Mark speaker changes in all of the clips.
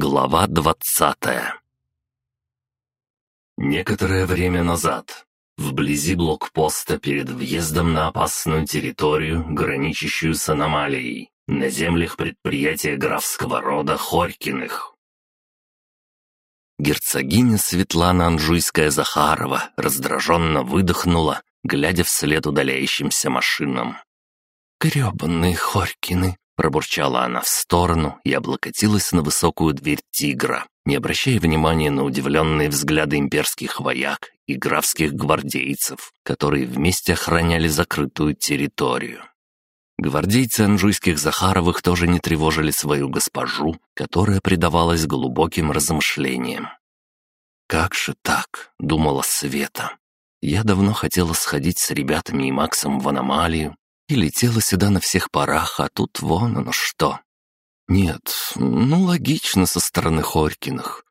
Speaker 1: Глава двадцатая Некоторое время назад, вблизи блокпоста перед въездом на опасную территорию, граничащую с аномалией, на землях предприятия графского рода Хорькиных. Герцогиня Светлана Анжуйская-Захарова раздраженно выдохнула, глядя вслед удаляющимся машинам. «Гребанные Хорькины!» Пробурчала она в сторону и облокотилась на высокую дверь тигра, не обращая внимания на удивленные взгляды имперских вояк и графских гвардейцев, которые вместе охраняли закрытую территорию. Гвардейцы анжуйских Захаровых тоже не тревожили свою госпожу, которая предавалась глубоким размышлениям. «Как же так?» — думала Света. «Я давно хотела сходить с ребятами и Максом в аномалию, и летела сюда на всех парах, а тут вон оно что. Нет, ну логично со стороны Хорькиных.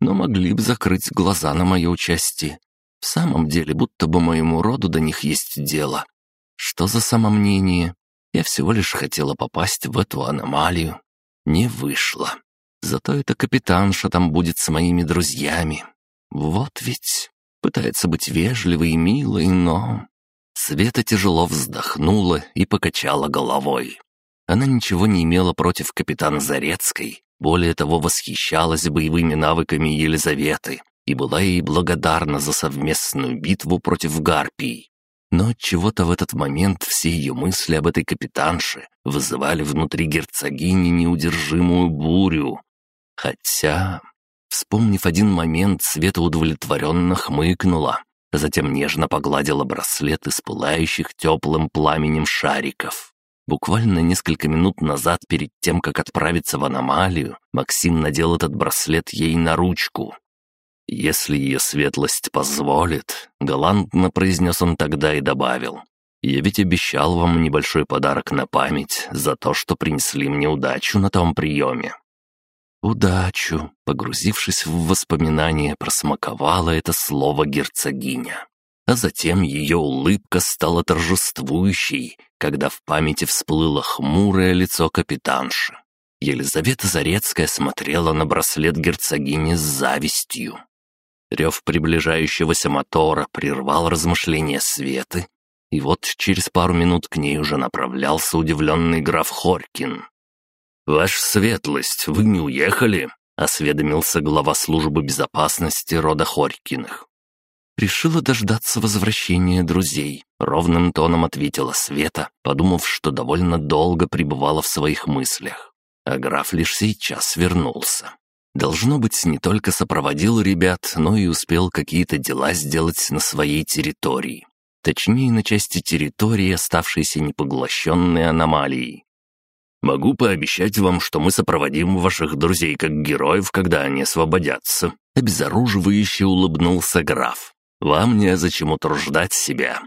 Speaker 1: Но могли бы закрыть глаза на мое участие. В самом деле, будто бы моему роду до них есть дело. Что за самомнение? Я всего лишь хотела попасть в эту аномалию. Не вышло. Зато эта капитанша там будет с моими друзьями. Вот ведь пытается быть вежливой и милой, но... Света тяжело вздохнула и покачала головой. Она ничего не имела против капитана Зарецкой, более того, восхищалась боевыми навыками Елизаветы и была ей благодарна за совместную битву против Гарпий. Но чего-то в этот момент все ее мысли об этой капитанше вызывали внутри герцогини неудержимую бурю. Хотя, вспомнив один момент, Света удовлетворенно хмыкнула, Затем нежно погладила браслет из пылающих теплым пламенем шариков. Буквально несколько минут назад, перед тем, как отправиться в аномалию, Максим надел этот браслет ей на ручку. «Если ее светлость позволит», — галантно произнес он тогда и добавил. «Я ведь обещал вам небольшой подарок на память за то, что принесли мне удачу на том приеме. «Удачу!» — погрузившись в воспоминания, просмаковала это слово герцогиня. А затем ее улыбка стала торжествующей, когда в памяти всплыло хмурое лицо капитанши. Елизавета Зарецкая смотрела на браслет герцогини с завистью. Рев приближающегося мотора прервал размышления Светы, и вот через пару минут к ней уже направлялся удивленный граф Хоркин. «Ваша светлость, вы не уехали?» — осведомился глава службы безопасности рода Хорькиных. «Решила дождаться возвращения друзей», — ровным тоном ответила Света, подумав, что довольно долго пребывала в своих мыслях. А граф лишь сейчас вернулся. Должно быть, не только сопроводил ребят, но и успел какие-то дела сделать на своей территории. Точнее, на части территории, оставшейся непоглощенной аномалией. Могу пообещать вам, что мы сопроводим ваших друзей как героев, когда они освободятся». Обезоруживающе улыбнулся граф. «Вам незачем утруждать себя».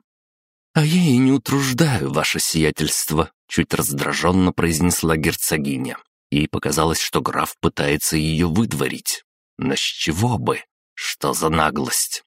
Speaker 1: «А я и не утруждаю ваше сиятельство», — чуть раздраженно произнесла герцогиня. Ей показалось, что граф пытается ее выдворить. Но с чего бы? Что за наглость?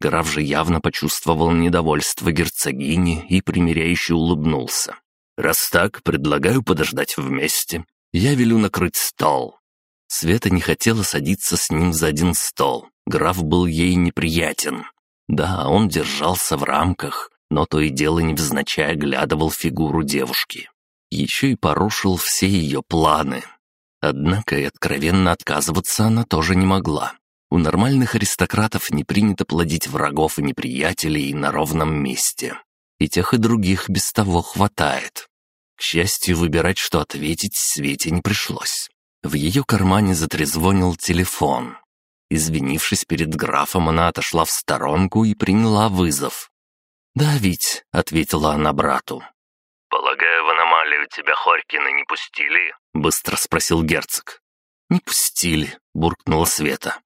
Speaker 1: Граф же явно почувствовал недовольство герцогини и примиряюще улыбнулся. Раз так, предлагаю подождать вместе. Я велю накрыть стол». Света не хотела садиться с ним за один стол. Граф был ей неприятен. Да, он держался в рамках, но то и дело невзначай оглядывал фигуру девушки. Еще и порушил все ее планы. Однако и откровенно отказываться она тоже не могла. У нормальных аристократов не принято плодить врагов и неприятелей на ровном месте. И тех, и других без того хватает. К счастью, выбирать, что ответить, Свете не пришлось. В ее кармане затрезвонил телефон. Извинившись перед графом, она отошла в сторонку и приняла вызов. «Да, ведь», — ответила она брату.
Speaker 2: «Полагаю, в аномалию тебя Хорькины не пустили?»
Speaker 1: — быстро спросил герцог. «Не пустили», — буркнула Света.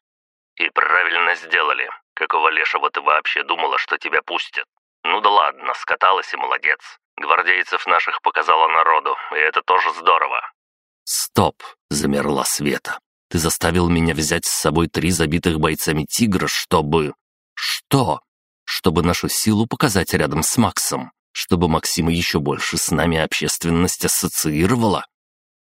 Speaker 2: «И правильно сделали. Какого лешего ты вообще думала, что тебя пустят? Ну да ладно, скаталась и молодец. Гвардейцев наших показала народу, и это тоже здорово».
Speaker 1: «Стоп!» — замерла Света. «Ты заставил меня взять с собой три забитых бойцами тигра, чтобы...» «Что?» «Чтобы нашу силу показать рядом с Максом? Чтобы Максима еще больше с нами общественность ассоциировала?»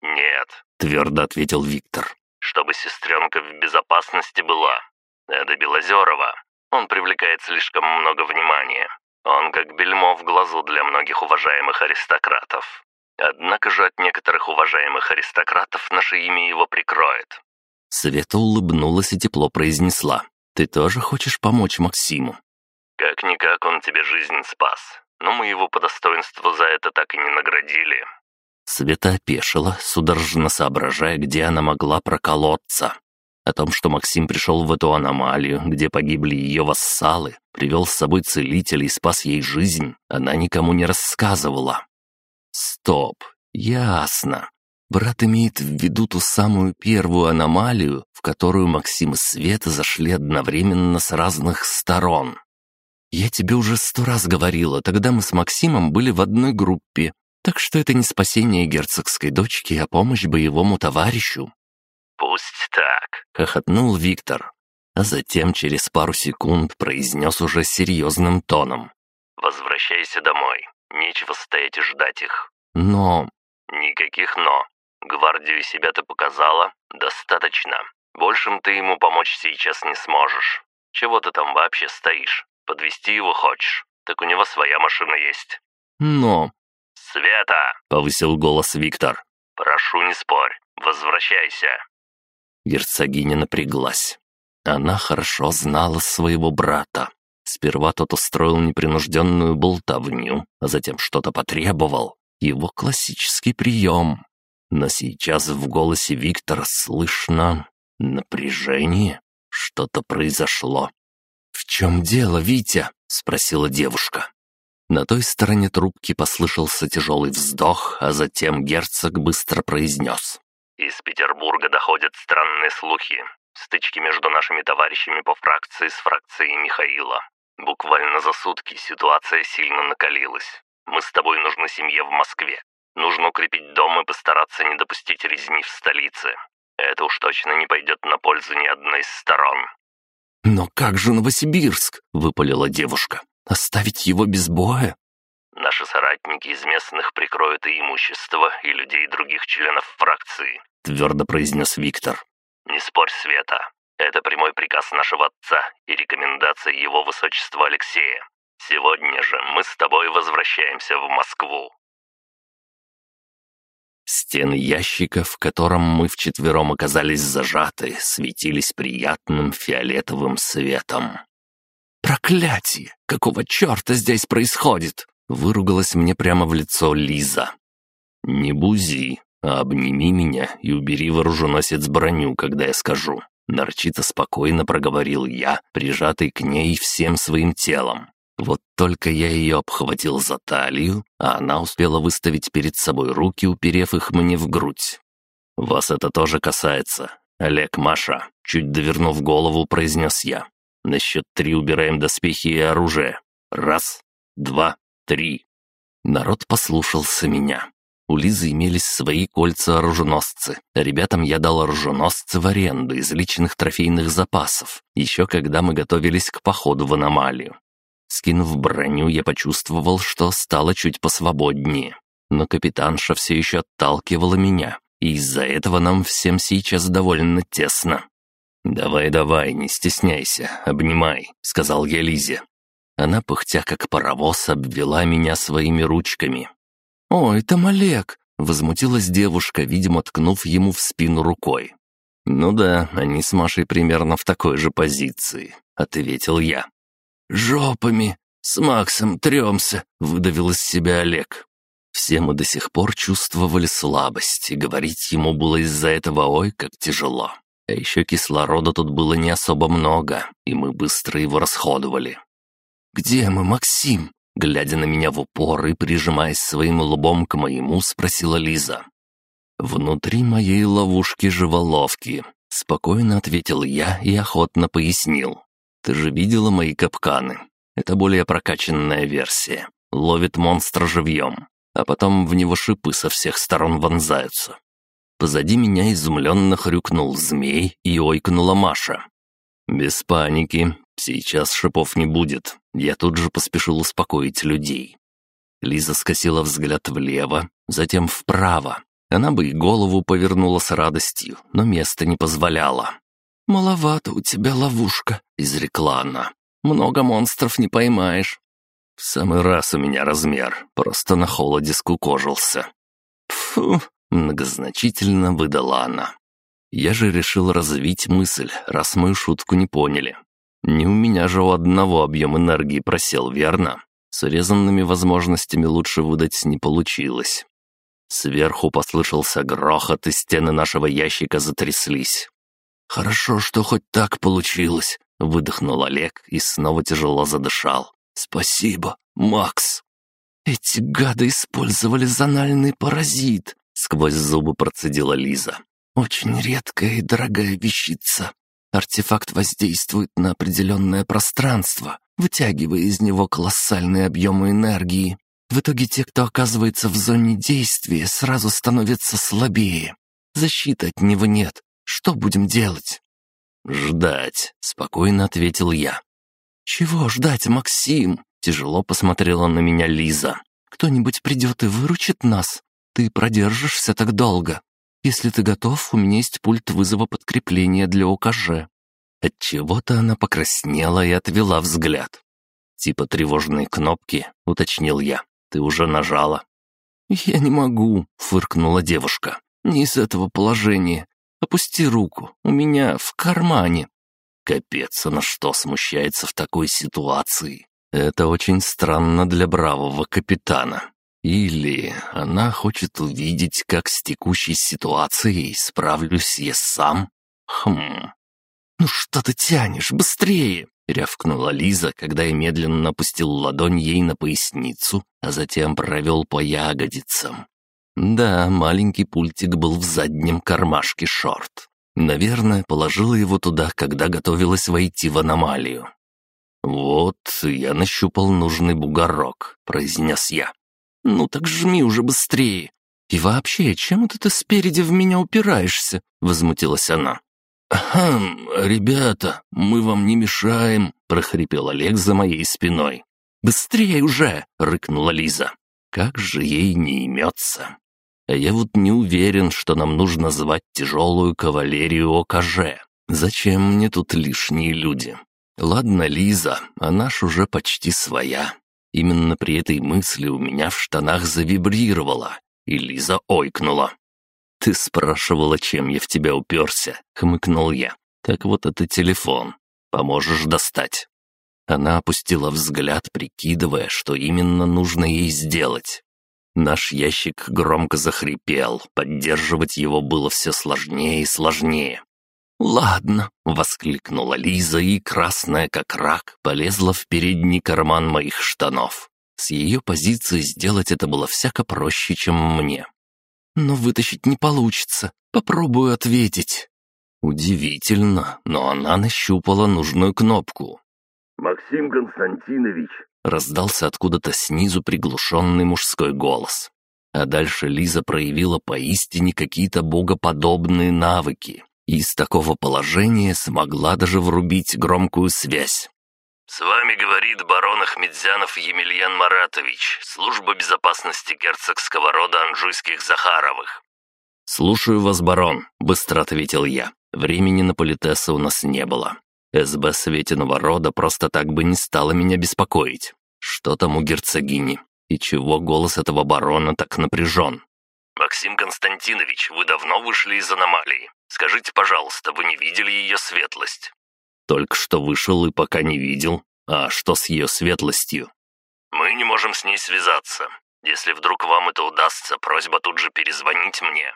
Speaker 2: «Нет», —
Speaker 1: твердо ответил Виктор.
Speaker 2: чтобы сестренка в безопасности была. Это Белозерова. Он привлекает слишком много внимания. Он как бельмо в глазу для многих уважаемых аристократов. Однако же от некоторых уважаемых аристократов наше имя его прикроет.
Speaker 1: Света улыбнулась и тепло произнесла. «Ты тоже хочешь помочь Максиму?»
Speaker 2: «Как-никак он тебе жизнь спас. Но мы его по достоинству за это так и не наградили».
Speaker 1: Света опешила, судорожно соображая, где она могла проколоться. О том, что Максим пришел в эту аномалию, где погибли ее вассалы, привел с собой целителя и спас ей жизнь, она никому не рассказывала. Стоп, ясно. Брат имеет в виду ту самую первую аномалию, в которую Максим и Света зашли одновременно с разных сторон. Я тебе уже сто раз говорила, тогда мы с Максимом были в одной группе, так что это не спасение герцогской дочки, а помощь боевому товарищу.
Speaker 2: «Пусть так», —
Speaker 1: хохотнул Виктор, а затем через пару секунд произнес уже серьезным тоном.
Speaker 2: «Возвращайся домой. Нечего стоять и ждать их.
Speaker 1: Но...
Speaker 2: Никаких «но». Гвардию себя ты показала? Достаточно. Большим ты ему помочь сейчас не сможешь. Чего ты там вообще стоишь? Подвести его хочешь? Так у него своя машина есть.
Speaker 1: Но...
Speaker 2: «Света!»
Speaker 1: — повысил голос Виктор.
Speaker 2: «Прошу, не спорь. Возвращайся».
Speaker 1: Герцогиня напряглась. Она хорошо знала своего брата. Сперва тот устроил непринужденную болтовню, а затем что-то потребовал. Его классический прием. Но сейчас в голосе Виктора слышно напряжение. Что-то произошло. «В чем дело, Витя?» — спросила девушка. На той стороне трубки послышался тяжелый вздох, а затем герцог быстро произнес.
Speaker 2: «Из Петербурга доходят странные слухи. Стычки между нашими товарищами по фракции с фракцией Михаила. Буквально за сутки ситуация сильно накалилась. Мы с тобой нужны семье в Москве. Нужно укрепить дом и постараться не допустить резни в столице. Это уж точно не пойдет на пользу ни одной из сторон».
Speaker 1: «Но как же Новосибирск?» — выпалила девушка. «Оставить его без боя?»
Speaker 2: «Наши соратники из местных прикроют и имущество, и людей других членов фракции», —
Speaker 1: твердо произнес Виктор.
Speaker 2: «Не спорь, Света. Это прямой приказ нашего отца и рекомендация его высочества Алексея. Сегодня же мы с тобой возвращаемся в Москву».
Speaker 1: Стены ящика, в котором мы вчетвером оказались зажаты, светились приятным фиолетовым светом. «Проклятие! Какого черта здесь происходит?» — выругалась мне прямо в лицо Лиза. «Не бузи, обними меня и убери вооруженосец броню, когда я скажу», — нарчито спокойно проговорил я, прижатый к ней всем своим телом. Вот только я ее обхватил за талию, а она успела выставить перед собой руки, уперев их мне в грудь. «Вас это тоже касается. Олег, Маша», — чуть довернув голову, произнес я. «На счет три убираем доспехи и оружие. Раз, два, три». Народ послушался меня. У Лизы имелись свои кольца-оруженосцы. Ребятам я дал оруженосцы в аренду из личных трофейных запасов, еще когда мы готовились к походу в аномалию. Скинув броню, я почувствовал, что стало чуть посвободнее. Но капитанша все еще отталкивала меня, и из-за этого нам всем сейчас довольно тесно. «Давай-давай, не стесняйся, обнимай», — сказал я Лизе. Она, пыхтя как паровоз, обвела меня своими ручками. «Ой, там Олег!» — возмутилась девушка, видимо, ткнув ему в спину рукой. «Ну да, они с Машей примерно в такой же позиции», — ответил я. «Жопами! С Максом тремся!» — выдавил из себя Олег. Все мы до сих пор чувствовали слабость, и говорить ему было из-за этого ой как тяжело. А еще кислорода тут было не особо много, и мы быстро его расходовали. «Где мы, Максим?» Глядя на меня в упор и прижимаясь своим лбом к моему, спросила Лиза. «Внутри моей ловушки живоловки», — спокойно ответил я и охотно пояснил. Ты же видела мои капканы? Это более прокачанная версия. Ловит монстра живьем, а потом в него шипы со всех сторон вонзаются. Позади меня изумленно хрюкнул змей и ойкнула Маша. «Без паники. Сейчас шипов не будет». Я тут же поспешил успокоить людей. Лиза скосила взгляд влево, затем вправо, Она бы и голову повернула с радостью, но место не позволяло. «Маловато у тебя ловушка», — изрекла она. «Много монстров не поймаешь». «В самый раз у меня размер, просто на холоде скукожился». «Фу», — многозначительно выдала она. Я же решил развить мысль, раз мою шутку не поняли. Не у меня же у одного объем энергии просел, верно? С урезанными возможностями лучше выдать не получилось. Сверху послышался грохот, и стены нашего ящика затряслись. «Хорошо, что хоть так получилось», — выдохнул Олег и снова тяжело задышал. «Спасибо, Макс». «Эти гады использовали зональный паразит», — сквозь зубы процедила Лиза. «Очень редкая и дорогая вещица. Артефакт воздействует на определенное пространство, вытягивая из него колоссальные объемы энергии. В итоге те, кто оказывается в зоне действия, сразу становятся слабее. Защиты от него нет. Что будем делать?» «Ждать», — спокойно ответил я.
Speaker 2: «Чего ждать, Максим?» — тяжело посмотрела на меня Лиза. «Кто-нибудь придет и выручит нас? Ты продержишься так долго. Если ты готов, у меня есть пульт вызова подкрепления для ОКЖ».
Speaker 1: Отчего-то она покраснела и отвела взгляд. «Типа тревожные кнопки», — уточнил я. «Ты уже нажала».
Speaker 2: «Я не могу», — фыркнула девушка. «Не из этого положения. Опусти руку, у меня в кармане».
Speaker 1: Капец, она что, смущается в такой ситуации? Это очень странно для бравого капитана. Или она хочет увидеть, как с текущей ситуацией справлюсь я сам? Хм.
Speaker 2: «Ну что ты тянешь? Быстрее!» — рявкнула Лиза, когда я медленно опустил ладонь ей на поясницу, а затем провел по ягодицам.
Speaker 1: Да, маленький пультик был в заднем кармашке шорт. Наверное, положила его туда, когда готовилась войти в аномалию. «Вот, я нащупал нужный бугорок», — произнес я.
Speaker 2: «Ну так жми уже быстрее. И вообще, чем это ты спереди в меня упираешься?» — возмутилась она.
Speaker 1: «Хм, ребята, мы вам не мешаем», — прохрипел Олег за моей спиной.
Speaker 2: «Быстрее уже!» — рыкнула Лиза.
Speaker 1: «Как же ей не имется!» А я вот не уверен, что нам нужно звать тяжелую кавалерию ОКЖ. Зачем мне тут лишние люди? Ладно, Лиза, она ж уже почти своя. Именно при этой мысли у меня в штанах завибрировало, и Лиза ойкнула. «Ты спрашивала, чем я в тебя уперся?» — хмыкнул я. «Так вот это телефон. Поможешь достать». Она опустила взгляд, прикидывая, что именно нужно ей сделать. Наш ящик громко захрипел, поддерживать его было все сложнее и сложнее.
Speaker 2: «Ладно», —
Speaker 1: воскликнула Лиза и, красная как рак, полезла в передний карман моих штанов. С ее позиции сделать это было всяко проще, чем мне.
Speaker 2: «Но вытащить не получится. Попробую ответить».
Speaker 1: Удивительно, но она нащупала нужную кнопку.
Speaker 3: «Максим Константинович,
Speaker 1: Раздался откуда-то снизу приглушенный мужской голос. А дальше Лиза проявила поистине какие-то богоподобные навыки. И из такого положения смогла даже врубить громкую связь.
Speaker 3: «С вами говорит барон Ахмедзянов Емельян Маратович, служба безопасности герцогского рода Анжуйских Захаровых».
Speaker 1: «Слушаю вас, барон», — быстро ответил я. Времени на политеса у нас не было. СБ Светиного рода просто так бы не стала меня беспокоить. Что там у герцогини? И чего голос этого барона так напряжен?
Speaker 3: «Максим Константинович, вы давно вышли из аномалии. Скажите, пожалуйста, вы не видели ее светлость?»
Speaker 1: «Только что вышел и пока не видел. А что с ее светлостью?»
Speaker 3: «Мы не можем с ней связаться. Если вдруг вам это удастся, просьба тут же перезвонить мне».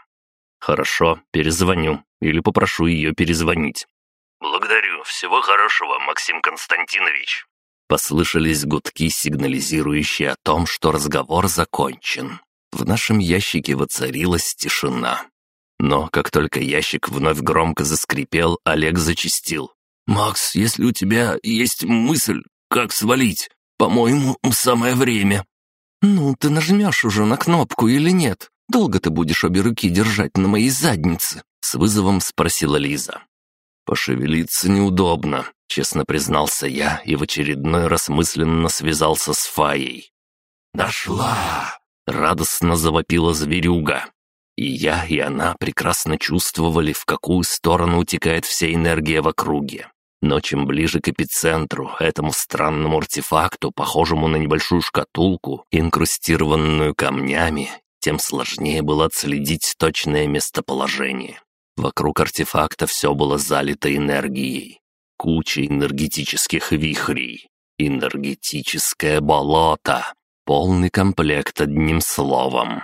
Speaker 1: «Хорошо, перезвоню. Или попрошу ее перезвонить.
Speaker 3: «Благодарю. Всего хорошего, Максим Константинович».
Speaker 1: Послышались гудки, сигнализирующие о том, что разговор закончен. В нашем ящике воцарилась тишина. Но как только ящик вновь громко заскрипел, Олег зачистил. «Макс, если у тебя есть мысль, как свалить, по-моему, самое время».
Speaker 2: «Ну, ты нажмешь уже на кнопку или нет? Долго ты будешь обе руки держать на моей заднице?»
Speaker 1: С вызовом спросила Лиза. «Пошевелиться неудобно», — честно признался я и в очередной раз мысленно связался с Фаей.
Speaker 3: «Нашла!»
Speaker 1: — радостно завопила зверюга. И я, и она прекрасно чувствовали, в какую сторону утекает вся энергия в округе. Но чем ближе к эпицентру, этому странному артефакту, похожему на небольшую шкатулку, инкрустированную камнями, тем сложнее было отследить точное местоположение. Вокруг артефакта все было залито энергией. Куча энергетических вихрей. Энергетическое болото. Полный комплект одним словом.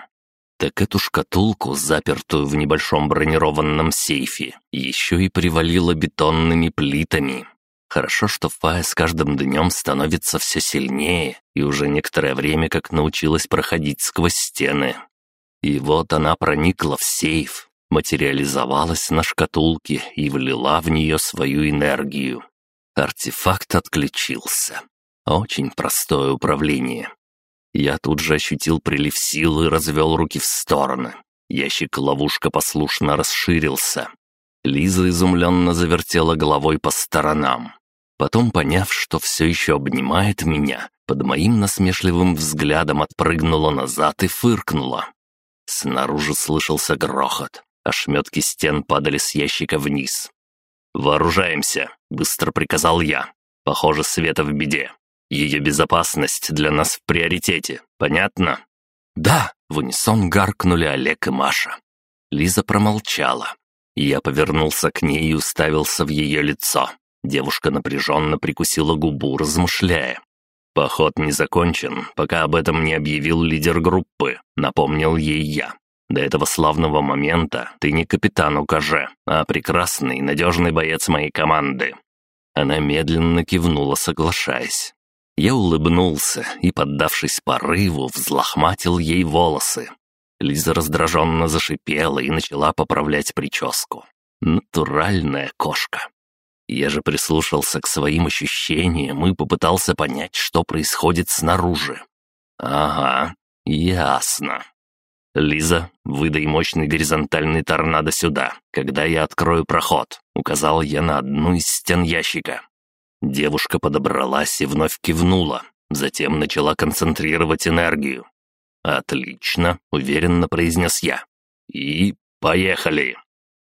Speaker 1: Так эту шкатулку, запертую в небольшом бронированном сейфе, еще и привалило бетонными плитами. Хорошо, что Фая с каждым днем становится все сильнее и уже некоторое время как научилась проходить сквозь стены. И вот она проникла в сейф, материализовалась на шкатулке и влила в нее свою энергию. Артефакт отключился. Очень простое управление. Я тут же ощутил прилив силы и развел руки в стороны. Ящик-ловушка послушно расширился. Лиза изумленно завертела головой по сторонам. Потом, поняв, что все еще обнимает меня, под моим насмешливым взглядом отпрыгнула назад и фыркнула. Снаружи слышался грохот. Ошметки стен падали с ящика вниз. «Вооружаемся!» — быстро приказал я. «Похоже, Света в беде. Ее безопасность для нас в приоритете. Понятно?» «Да!» — в унисон гаркнули Олег и Маша. Лиза промолчала. Я повернулся к ней и уставился в ее лицо. Девушка напряженно прикусила губу, размышляя. «Поход не закончен, пока об этом не объявил лидер группы», — напомнил ей я. «До этого славного момента ты не капитан УКЖ, а прекрасный, надежный боец моей команды». Она медленно кивнула, соглашаясь. Я улыбнулся и, поддавшись порыву, взлохматил ей волосы. Лиза раздраженно зашипела и начала поправлять прическу. Натуральная кошка. Я же прислушался к своим ощущениям и попытался понять, что происходит снаружи. Ага, ясно. «Лиза, выдай мощный горизонтальный торнадо сюда, когда я открою проход», — указал я на одну из стен ящика. Девушка подобралась и вновь кивнула, затем начала концентрировать энергию. «Отлично», — уверенно произнес я. «И поехали!»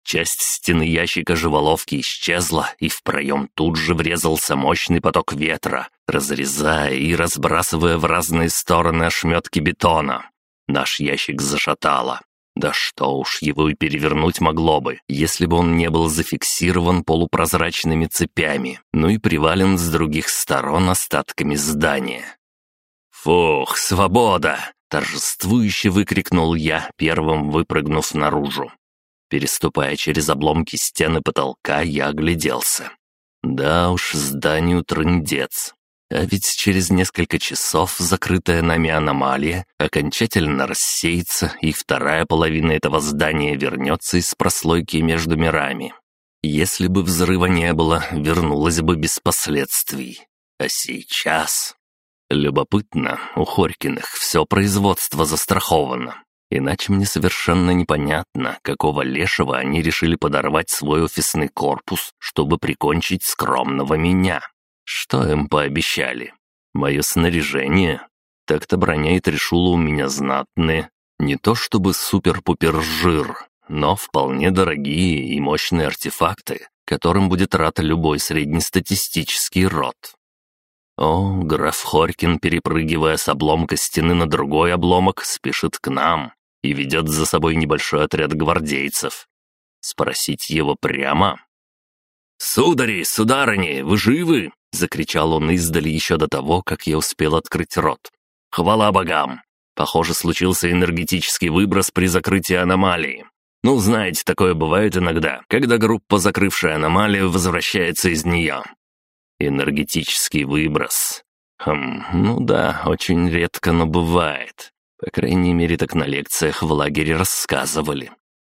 Speaker 1: Часть стены ящика живоловки исчезла, и в проем тут же врезался мощный поток ветра, разрезая и разбрасывая в разные стороны ошметки бетона. Наш ящик зашатало. Да что уж, его и перевернуть могло бы, если бы он не был зафиксирован полупрозрачными цепями, ну и привален с других сторон остатками здания. «Фух, свобода!» — торжествующе выкрикнул я, первым выпрыгнув наружу. Переступая через обломки стены потолка, я огляделся. Да уж, зданию трындец. А ведь через несколько часов закрытая нами аномалия окончательно рассеется, и вторая половина этого здания вернется из прослойки между мирами. Если бы взрыва не было, вернулась бы без последствий. А сейчас... Любопытно, у Хорькиных все производство застраховано. Иначе мне совершенно непонятно, какого лешего они решили подорвать свой офисный корпус, чтобы прикончить скромного меня. Что им пообещали? Мое снаряжение? Так-то броня и трешула у меня знатные. Не то чтобы супер-пупер жир, но вполне дорогие и мощные артефакты, которым будет рад любой среднестатистический род. О, граф Хорькин, перепрыгивая с обломка стены на другой обломок, спешит к нам и ведет за собой небольшой отряд гвардейцев. Спросить его прямо? «Судари, сударыни, вы живы?» — закричал он издали еще до того, как я успел открыть рот. «Хвала богам! Похоже, случился энергетический выброс при закрытии аномалии. Ну, знаете, такое бывает иногда, когда группа, закрывшая аномалию, возвращается из нее. Энергетический выброс. Хм, ну да, очень редко, но бывает. По крайней мере, так на лекциях в лагере рассказывали.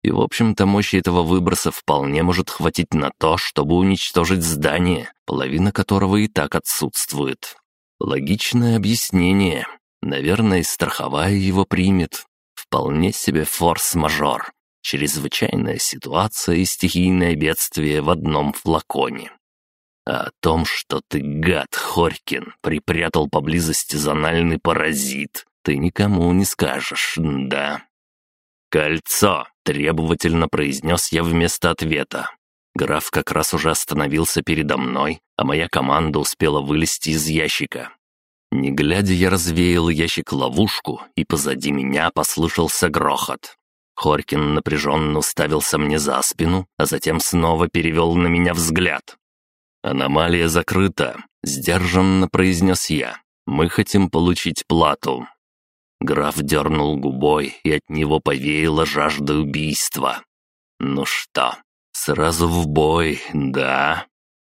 Speaker 1: И, в общем-то, мощи этого выброса вполне может хватить на то, чтобы уничтожить здание, половина которого и так отсутствует. Логичное объяснение. Наверное, страховая его примет. Вполне себе форс-мажор. Чрезвычайная ситуация и стихийное бедствие в одном флаконе. А о том, что ты, гад Хорькин, припрятал поблизости зональный паразит, ты никому не скажешь, да? «Кольцо!» — требовательно произнес я вместо ответа. Граф как раз уже остановился передо мной, а моя команда успела вылезти из ящика. Не глядя, я развеял ящик-ловушку, и позади меня послышался грохот. Хоркин напряженно уставился мне за спину, а затем снова перевел на меня взгляд. «Аномалия закрыта», — сдержанно произнес я. «Мы хотим получить плату». Граф дернул губой, и от него повеяло жажда убийства. «Ну что, сразу в бой, да?»